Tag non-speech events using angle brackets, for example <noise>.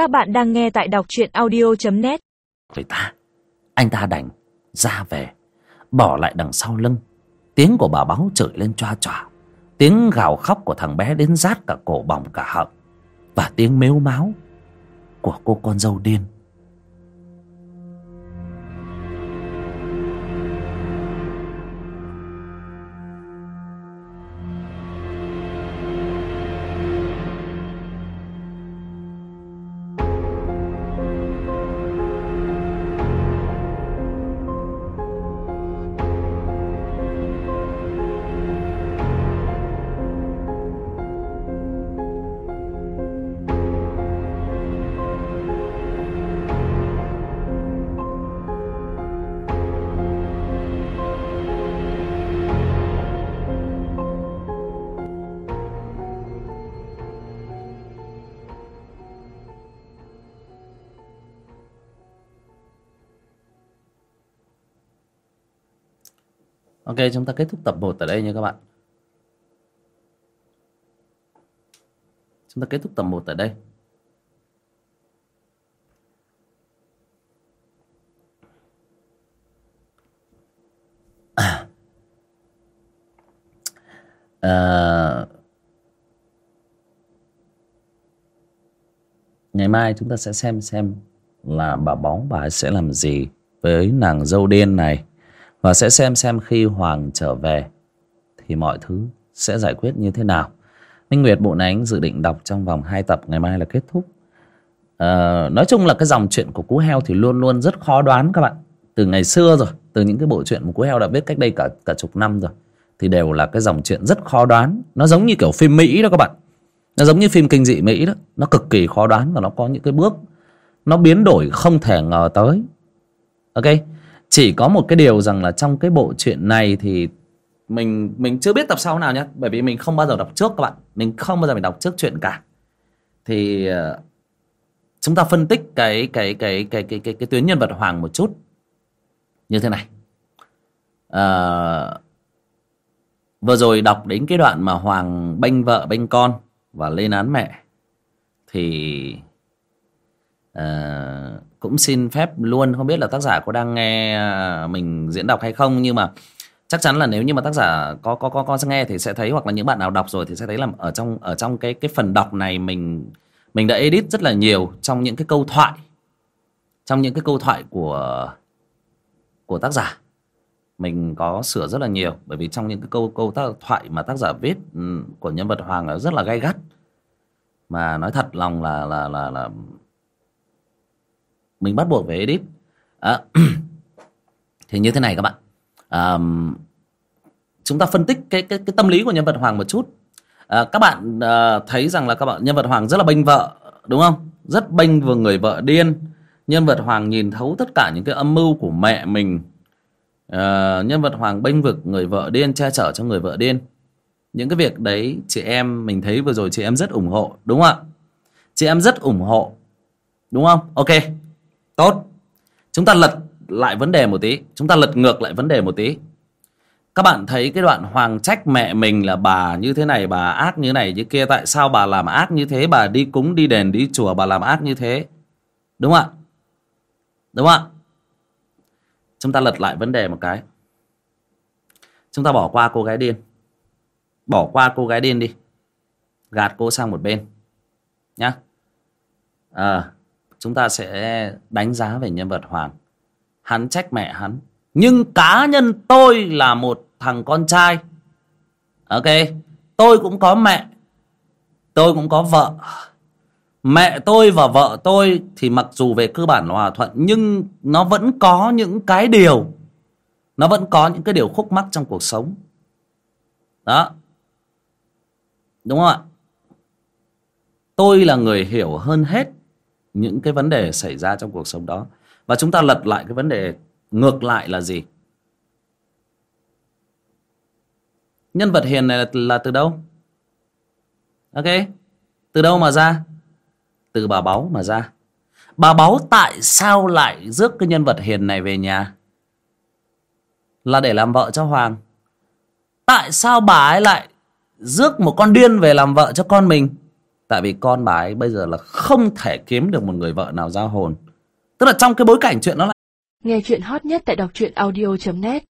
Các bạn đang nghe tại đọc truyện audio.net người ta, anh ta đành ra về, bỏ lại đằng sau lưng. Tiếng của bà báo chửi lên choa choa. Tiếng gào khóc của thằng bé đến rát cả cổ bỏng cả họng. Và tiếng mếu máu của cô con dâu điên. Ok chúng ta kết thúc tập 1 ở đây nha các bạn. Chúng ta kết thúc tập 1 ở đây. À, <coughs> ngày mai chúng ta sẽ xem xem là bà bóng bà sẽ làm gì với nàng dâu đen này và sẽ xem xem khi Hoàng trở về thì mọi thứ sẽ giải quyết như thế nào. Minh Nguyệt Bộ Ánh dự định đọc trong vòng 2 tập ngày mai là kết thúc. à, nói chung là cái dòng chuyện của Cú Heo thì luôn luôn rất khó đoán các bạn. Từ ngày xưa rồi, từ những cái bộ truyện mà Cú Heo đã viết cách đây cả cả chục năm rồi thì đều là cái dòng chuyện rất khó đoán. Nó giống như kiểu phim Mỹ đó các bạn. Nó giống như phim kinh dị Mỹ đó, nó cực kỳ khó đoán và nó có những cái bước nó biến đổi không thể ngờ tới. Ok, chỉ có một cái điều rằng là trong cái bộ truyện này thì mình mình chưa biết tập sau nào nhé bởi vì mình không bao giờ đọc trước các bạn. Mình không bao giờ mình đọc trước chuyện cả. Thì ờ, chúng ta phân tích cái cái cái cái cái cái, cái tuyến nhân vật hoàng một chút. Như thế này. À, vừa rồi đọc đến cái đoạn mà hoàng bênh vợ bênh con và lên án mẹ thì Ờ, cũng xin phép luôn. Không biết là tác giả có đang nghe à, mình diễn đọc hay không, nhưng mà chắc chắn là nếu như mà tác giả có có có có nghe thì sẽ thấy, hoặc là những bạn nào đọc rồi thì sẽ thấy là ở trong ở trong cái cái phần đọc này mình mình đã edit rất là nhiều trong những cái câu thoại, trong những cái câu thoại của của tác giả. Mình có sửa rất là nhiều, bởi vì trong những cái câu câu tác, thoại mà tác giả viết ừ, của nhân vật hoàng là rất là gay gắt. Mà nói thật, lòng là là là là mình bắt buộc phải edit. À, <clears throat> thì như thế này các bạn. À, chúng ta phân tích cái cái cái tâm lý của nhân vật hoàng một chút. À, các bạn à, thấy rằng là các bạn nhân vật hoàng rất là bênh vợ đúng không? Rất bênh vừa người vợ điên. Nhân vật hoàng nhìn thấu tất cả những cái âm mưu của mẹ mình. À, nhân vật hoàng bênh vực người vợ điên che chở cho người vợ điên. Những cái việc đấy chị em mình thấy vừa rồi chị em rất ủng hộ đúng không ạ? Chị em rất ủng hộ đúng không? Ok tốt. Chúng ta lật lại vấn đề một tí. Chúng ta lật ngược lại vấn đề một tí. Các bạn thấy cái đoạn hoàng trách mẹ mình là bà như thế này bà ác như này như kia. Tại sao bà làm ác như thế? Bà đi cúng đi đền đi chùa bà làm ác như thế. Đúng không ạ? Đúng không ạ? Chúng ta lật lại vấn đề một cái. Chúng ta bỏ qua cô gái điên. Bỏ qua cô gái điên đi. Gạt cô sang một bên. Nhá. À, chúng ta sẽ đánh giá về nhân vật hoàng. Hắn trách mẹ hắn. Nhưng cá nhân tôi là một thằng con trai. Ok, tôi cũng có mẹ. Tôi cũng có vợ. Mẹ tôi và vợ tôi thì mặc dù về cơ bản là hòa thuận, nhưng nó vẫn có những cái điều. Nó vẫn có những cái điều khúc mắc trong cuộc sống. Đó. Đúng không ạ? Tôi là người hiểu hơn hết những cái vấn đề xảy ra trong cuộc sống đó. Và chúng ta lật lại cái vấn đề ngược lại là gì? Nhân vật hiền này là, là từ đâu? Ok từ đâu mà ra? Từ bà báu mà ra. Bà báu tại sao lại rước cái nhân vật hiền này về nhà? Là để làm vợ cho hoàng. Tại sao bà ấy lại rước một con điên về làm vợ cho con mình? Tại vì con bà ấy bây giờ là không thể kiếm được một người vợ nào giao hồn. Tức là trong cái bối cảnh chuyện nó là Nghe chuyện hot nhất tại đọc truyện audio.net